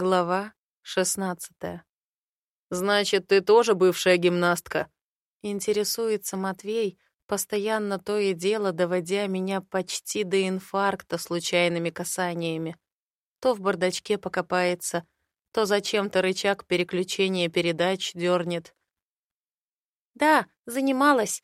Глава шестнадцатая. «Значит, ты тоже бывшая гимнастка?» Интересуется Матвей, постоянно то и дело доводя меня почти до инфаркта случайными касаниями. То в бардачке покопается, то зачем-то рычаг переключения передач дернет. «Да, занималась».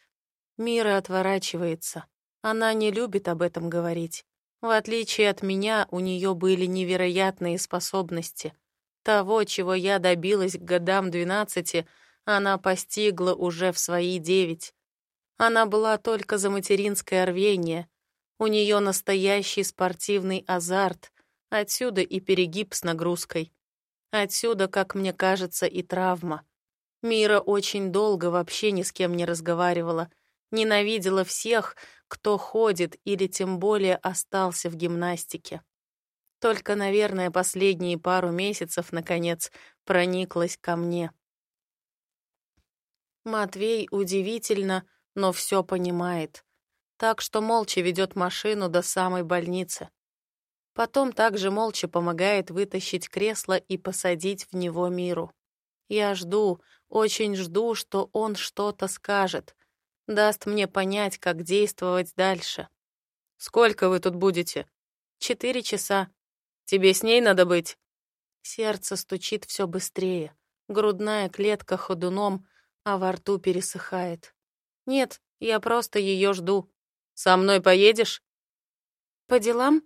Мира отворачивается. Она не любит об этом говорить. В отличие от меня, у нее были невероятные способности. Того, чего я добилась к годам двенадцати, она постигла уже в свои девять. Она была только за материнское рвение. У нее настоящий спортивный азарт. Отсюда и перегиб с нагрузкой. Отсюда, как мне кажется, и травма. Мира очень долго вообще ни с кем не разговаривала. Ненавидела всех, кто ходит или тем более остался в гимнастике. Только, наверное, последние пару месяцев, наконец, прониклась ко мне. Матвей удивительно, но все понимает. Так что молча ведет машину до самой больницы. Потом также молча помогает вытащить кресло и посадить в него миру. Я жду, очень жду, что он что-то скажет, даст мне понять, как действовать дальше. «Сколько вы тут будете?» «Четыре часа». «Тебе с ней надо быть?» Сердце стучит все быстрее, грудная клетка ходуном, а во рту пересыхает. «Нет, я просто ее жду». «Со мной поедешь?» «По делам?»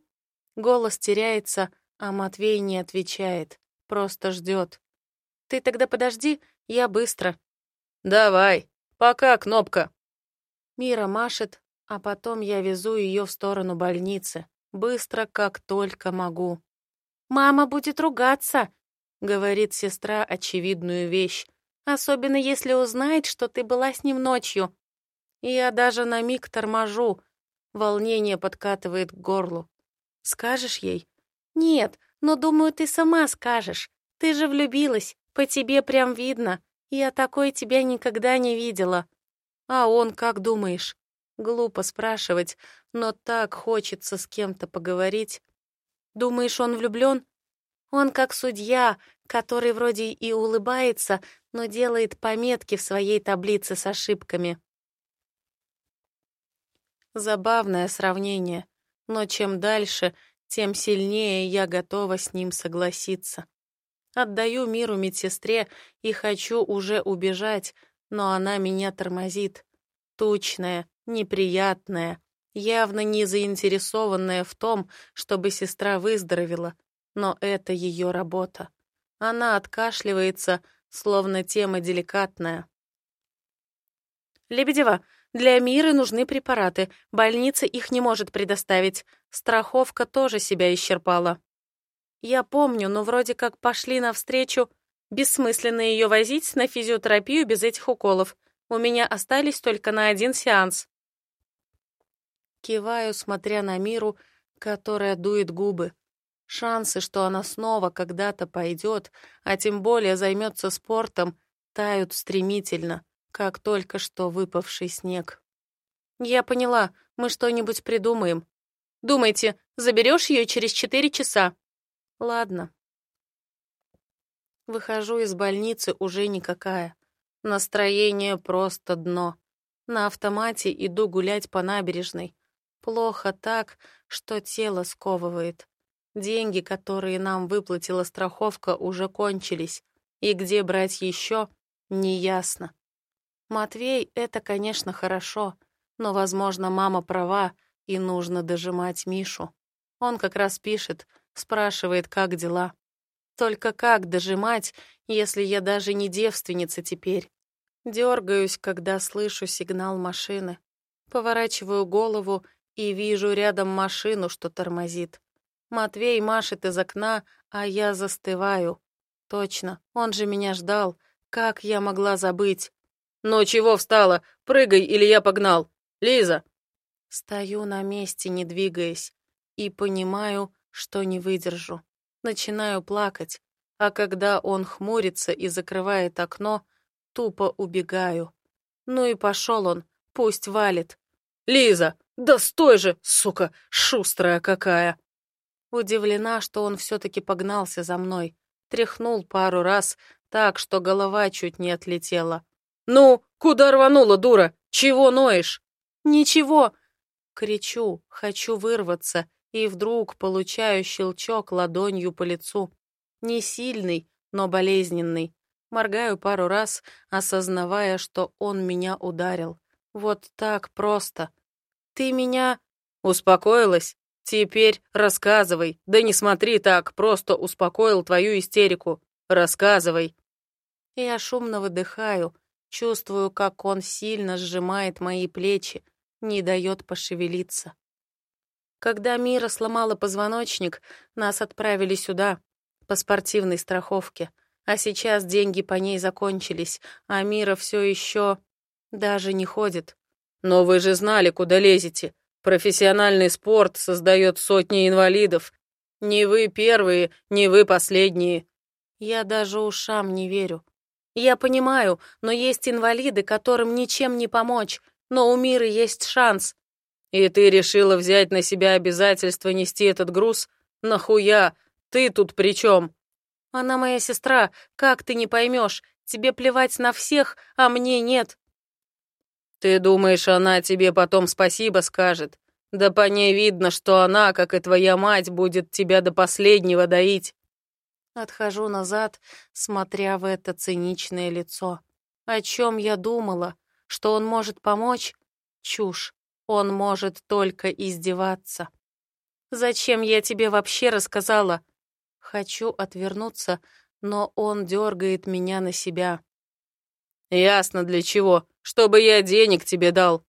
Голос теряется, а Матвей не отвечает, просто ждет. «Ты тогда подожди, я быстро». «Давай, пока, Кнопка». Мира машет, а потом я везу ее в сторону больницы, быстро, как только могу. «Мама будет ругаться», — говорит сестра очевидную вещь, «особенно если узнает, что ты была с ним ночью». Я даже на миг торможу, волнение подкатывает к горлу. «Скажешь ей?» «Нет, но думаю, ты сама скажешь. Ты же влюбилась, по тебе прям видно. Я такой тебя никогда не видела». А он, как думаешь? Глупо спрашивать, но так хочется с кем-то поговорить. Думаешь, он влюблён? Он как судья, который вроде и улыбается, но делает пометки в своей таблице с ошибками. Забавное сравнение, но чем дальше, тем сильнее я готова с ним согласиться. Отдаю миру медсестре и хочу уже убежать, но она меня тормозит. Тучная, неприятная, явно не заинтересованная в том, чтобы сестра выздоровела, но это ее работа. Она откашливается, словно тема деликатная. «Лебедева, для Миры нужны препараты. Больница их не может предоставить. Страховка тоже себя исчерпала». «Я помню, но вроде как пошли навстречу. Бессмысленно ее возить на физиотерапию без этих уколов. У меня остались только на один сеанс. Киваю, смотря на Миру, которая дует губы. Шансы, что она снова когда-то пойдет, а тем более займется спортом, тают стремительно, как только что выпавший снег. Я поняла, мы что-нибудь придумаем. Думайте, заберешь ее через четыре часа. Ладно. Выхожу из больницы уже никакая. Настроение просто дно. На автомате иду гулять по набережной. Плохо так, что тело сковывает. Деньги, которые нам выплатила страховка, уже кончились. И где брать еще, неясно. Матвей — это, конечно, хорошо, но, возможно, мама права, и нужно дожимать Мишу. Он как раз пишет, спрашивает, как дела. Только как дожимать, если я даже не девственница теперь? Дергаюсь, когда слышу сигнал машины. Поворачиваю голову и вижу рядом машину, что тормозит. Матвей машет из окна, а я застываю. Точно, он же меня ждал. Как я могла забыть? «Ну чего встала? Прыгай, или я погнал! Лиза!» Стою на месте, не двигаясь, и понимаю, что не выдержу. Начинаю плакать, а когда он хмурится и закрывает окно, тупо убегаю. Ну и пошел он, пусть валит. «Лиза, да стой же, сука, шустрая какая!» Удивлена, что он все-таки погнался за мной. Тряхнул пару раз, так, что голова чуть не отлетела. «Ну, куда рванула, дура? Чего ноешь?» «Ничего!» Кричу, хочу вырваться, и вдруг получаю щелчок ладонью по лицу. Не сильный, но болезненный. Моргаю пару раз, осознавая, что он меня ударил. Вот так просто. «Ты меня...» «Успокоилась? Теперь рассказывай. Да не смотри так, просто успокоил твою истерику. Рассказывай». Я шумно выдыхаю, чувствую, как он сильно сжимает мои плечи, не дает пошевелиться. Когда Мира сломала позвоночник, нас отправили сюда, по спортивной страховке. А сейчас деньги по ней закончились, а Мира все еще даже не ходит. Но вы же знали, куда лезете. Профессиональный спорт создает сотни инвалидов. Не вы первые, не вы последние. Я даже ушам не верю. Я понимаю, но есть инвалиды, которым ничем не помочь, но у мира есть шанс. И ты решила взять на себя обязательство нести этот груз? Нахуя? Ты тут при чем? Она моя сестра, как ты не поймешь? Тебе плевать на всех, а мне нет. Ты думаешь, она тебе потом спасибо скажет? Да по ней видно, что она, как и твоя мать, будет тебя до последнего доить. Отхожу назад, смотря в это циничное лицо. О чем я думала? Что он может помочь? Чушь. Он может только издеваться. Зачем я тебе вообще рассказала? Хочу отвернуться, но он дергает меня на себя. Ясно для чего. Чтобы я денег тебе дал.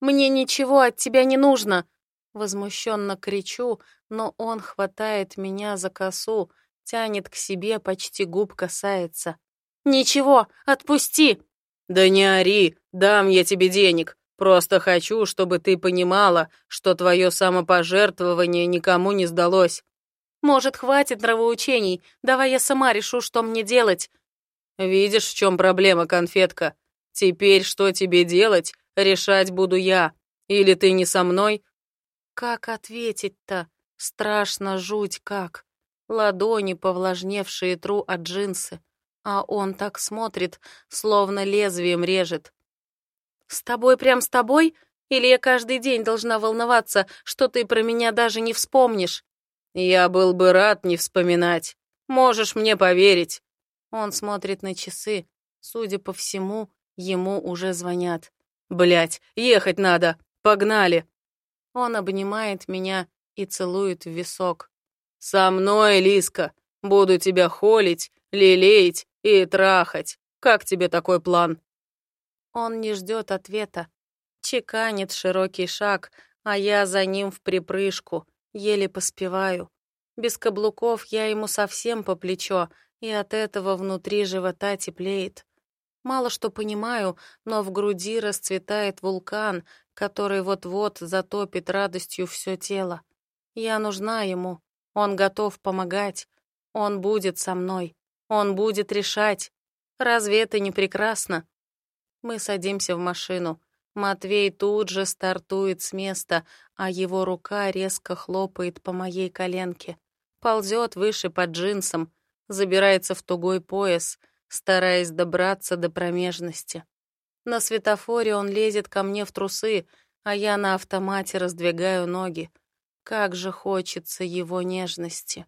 Мне ничего от тебя не нужно. Возмущенно кричу, но он хватает меня за косу, тянет к себе, почти губ касается. «Ничего, отпусти!» «Да не ори, дам я тебе денег. Просто хочу, чтобы ты понимала, что твое самопожертвование никому не сдалось». «Может, хватит нравоучений? Давай я сама решу, что мне делать». «Видишь, в чем проблема, конфетка? Теперь что тебе делать, решать буду я. Или ты не со мной?» «Как ответить-то? Страшно жуть как. Ладони, повлажневшие, тру от джинсы. А он так смотрит, словно лезвием режет. «С тобой прям с тобой? Или я каждый день должна волноваться, что ты про меня даже не вспомнишь?» «Я был бы рад не вспоминать. Можешь мне поверить». Он смотрит на часы. Судя по всему, ему уже звонят. Блять, ехать надо. Погнали. Он обнимает меня и целует в висок. «Со мной, Лиска, буду тебя холить, лелеять и трахать. Как тебе такой план?» Он не ждет ответа. Чеканит широкий шаг, а я за ним в припрыжку, еле поспеваю. Без каблуков я ему совсем по плечо, и от этого внутри живота теплеет. Мало что понимаю, но в груди расцветает вулкан, который вот-вот затопит радостью все тело. Я нужна ему, он готов помогать. Он будет со мной. Он будет решать. Разве это не прекрасно? Мы садимся в машину. Матвей тут же стартует с места, а его рука резко хлопает по моей коленке. Ползет выше под джинсом, забирается в тугой пояс, стараясь добраться до промежности. На светофоре он лезет ко мне в трусы, а я на автомате раздвигаю ноги. Как же хочется его нежности.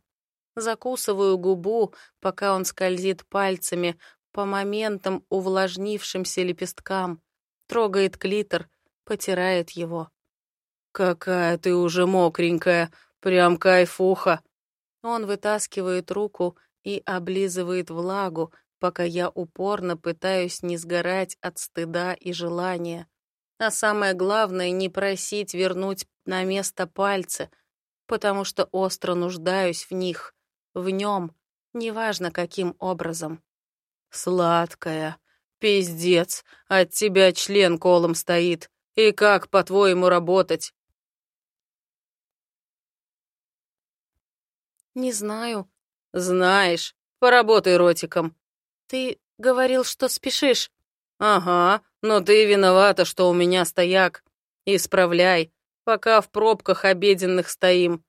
Закусываю губу, пока он скользит пальцами по моментам увлажнившимся лепесткам, трогает клитор, потирает его. «Какая ты уже мокренькая, прям кайфуха!» Он вытаскивает руку и облизывает влагу, пока я упорно пытаюсь не сгорать от стыда и желания. А самое главное — не просить вернуть на место пальцы, потому что остро нуждаюсь в них, в нем, неважно каким образом. «Сладкая, пиздец, от тебя член колом стоит. И как, по-твоему, работать?» «Не знаю». «Знаешь, поработай ротиком». «Ты говорил, что спешишь». «Ага, но ты виновата, что у меня стояк. Исправляй, пока в пробках обеденных стоим».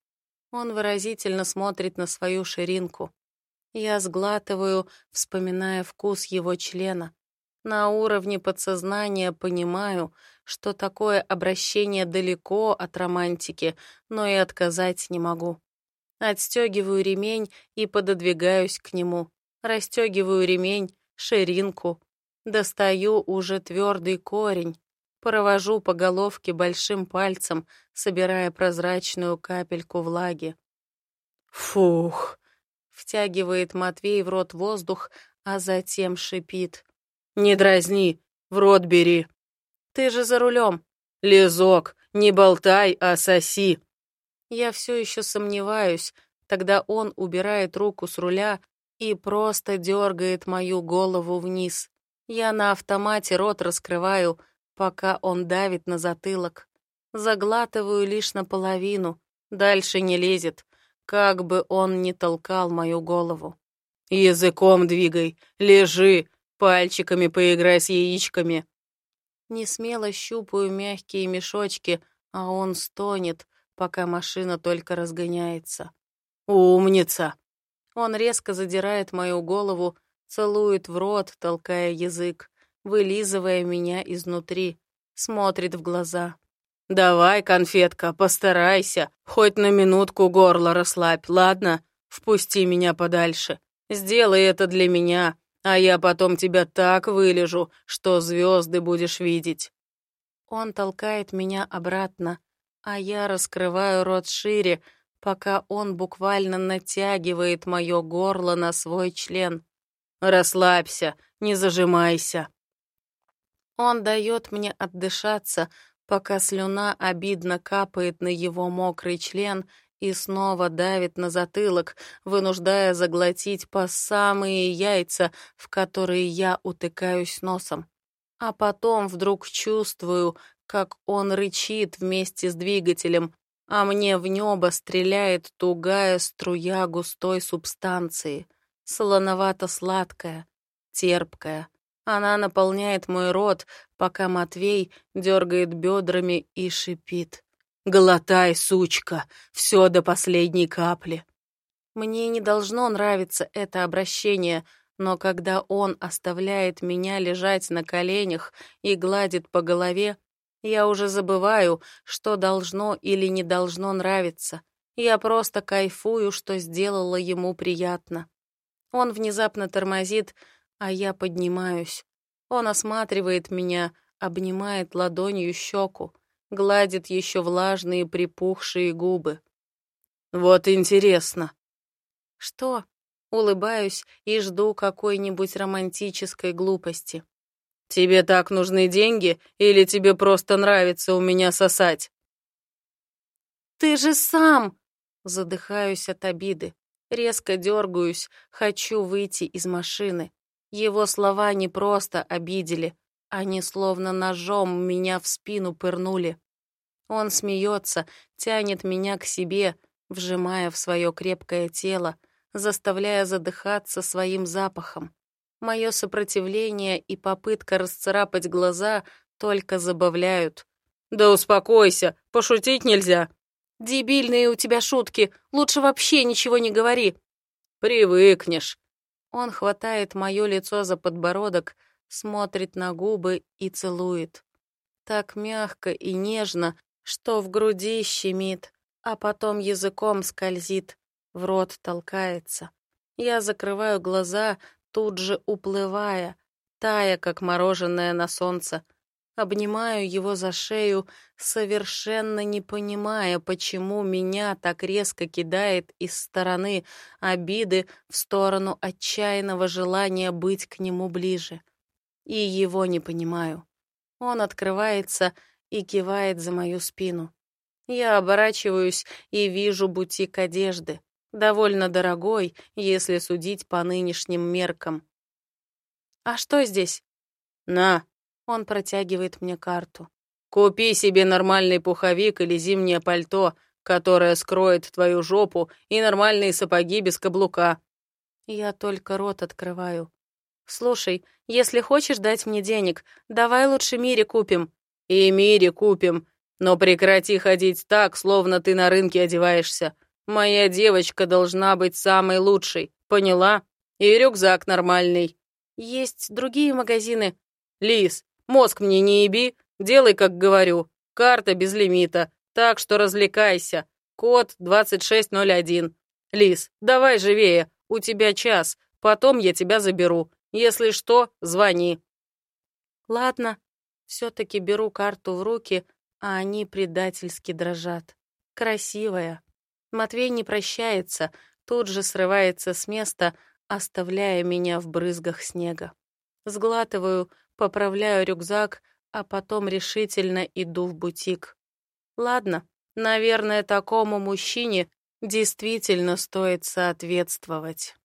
Он выразительно смотрит на свою ширинку. Я сглатываю, вспоминая вкус его члена. На уровне подсознания понимаю, что такое обращение далеко от романтики, но и отказать не могу. Отстегиваю ремень и пододвигаюсь к нему. Растегиваю ремень, ширинку. Достаю уже твердый корень. Провожу по головке большим пальцем, собирая прозрачную капельку влаги. «Фух!» — втягивает Матвей в рот воздух, а затем шипит. «Не дразни, в рот бери!» «Ты же за рулем!» «Лизок, не болтай, а соси!» Я все еще сомневаюсь, тогда он убирает руку с руля и просто дергает мою голову вниз. Я на автомате рот раскрываю, пока он давит на затылок. Заглатываю лишь наполовину, дальше не лезет, как бы он ни толкал мою голову. «Языком двигай, лежи, пальчиками поиграй с яичками». Не смело щупаю мягкие мешочки, а он стонет, пока машина только разгоняется. «Умница!» Он резко задирает мою голову, целует в рот, толкая язык, вылизывая меня изнутри, смотрит в глаза. «Давай, конфетка, постарайся, хоть на минутку горло расслабь, ладно? Впусти меня подальше. Сделай это для меня, а я потом тебя так вылежу, что звезды будешь видеть». Он толкает меня обратно, а я раскрываю рот шире, пока он буквально натягивает мое горло на свой член. «Расслабься, не зажимайся». Он дает мне отдышаться, пока слюна обидно капает на его мокрый член и снова давит на затылок, вынуждая заглотить по самые яйца, в которые я утыкаюсь носом. А потом вдруг чувствую, как он рычит вместе с двигателем, а мне в небо стреляет тугая струя густой субстанции, солоновато-сладкая, терпкая. Она наполняет мой рот, пока Матвей дергает бедрами и шипит. «Глотай, сучка, все до последней капли». Мне не должно нравиться это обращение, но когда он оставляет меня лежать на коленях и гладит по голове, я уже забываю, что должно или не должно нравиться. Я просто кайфую, что сделала ему приятно. Он внезапно тормозит, а я поднимаюсь. Он осматривает меня, обнимает ладонью щеку, гладит еще влажные припухшие губы. «Вот интересно». «Что?» Улыбаюсь и жду какой-нибудь романтической глупости. Тебе так нужны деньги или тебе просто нравится у меня сосать? Ты же сам! Задыхаюсь от обиды. Резко дергаюсь, хочу выйти из машины. Его слова не просто обидели, они словно ножом меня в спину пырнули. Он смеется, тянет меня к себе, вжимая в свое крепкое тело, заставляя задыхаться своим запахом. Мое сопротивление и попытка расцарапать глаза только забавляют. «Да успокойся, пошутить нельзя». «Дебильные у тебя шутки, лучше вообще ничего не говори». «Привыкнешь». Он хватает мое лицо за подбородок, смотрит на губы и целует. Так мягко и нежно, что в груди щемит, а потом языком скользит, в рот толкается. Я закрываю глаза, тут же уплывая, тая, как мороженое на солнце. Обнимаю его за шею, совершенно не понимая, почему меня так резко кидает из стороны обиды в сторону отчаянного желания быть к нему ближе. И его не понимаю. Он открывается и кивает за мою спину. Я оборачиваюсь и вижу бутик одежды довольно дорогой, если судить по нынешним меркам. «А что здесь?» «На!» — он протягивает мне карту. «Купи себе нормальный пуховик или зимнее пальто, которое скроет твою жопу, и нормальные сапоги без каблука». Я только рот открываю. «Слушай, если хочешь дать мне денег, давай лучше Мире купим». «И Мире купим, но прекрати ходить так, словно ты на рынке одеваешься. Моя девочка должна быть самой лучшей, Поняла. И рюкзак нормальный. Есть другие магазины. Лис, мозг мне не еби, делай, как говорю. Карта без лимита, так что развлекайся. Код 2601. Лис, давай живее, у тебя час, потом я тебя заберу. Если что, звони. Ладно, все-таки беру карту в руки, а они предательски дрожат. Красивая. Матвей не прощается, тут же срывается с места, оставляя меня в брызгах снега. Сглатываю, поправляю рюкзак, а потом решительно иду в бутик. Ладно, наверное, такому мужчине действительно стоит соответствовать.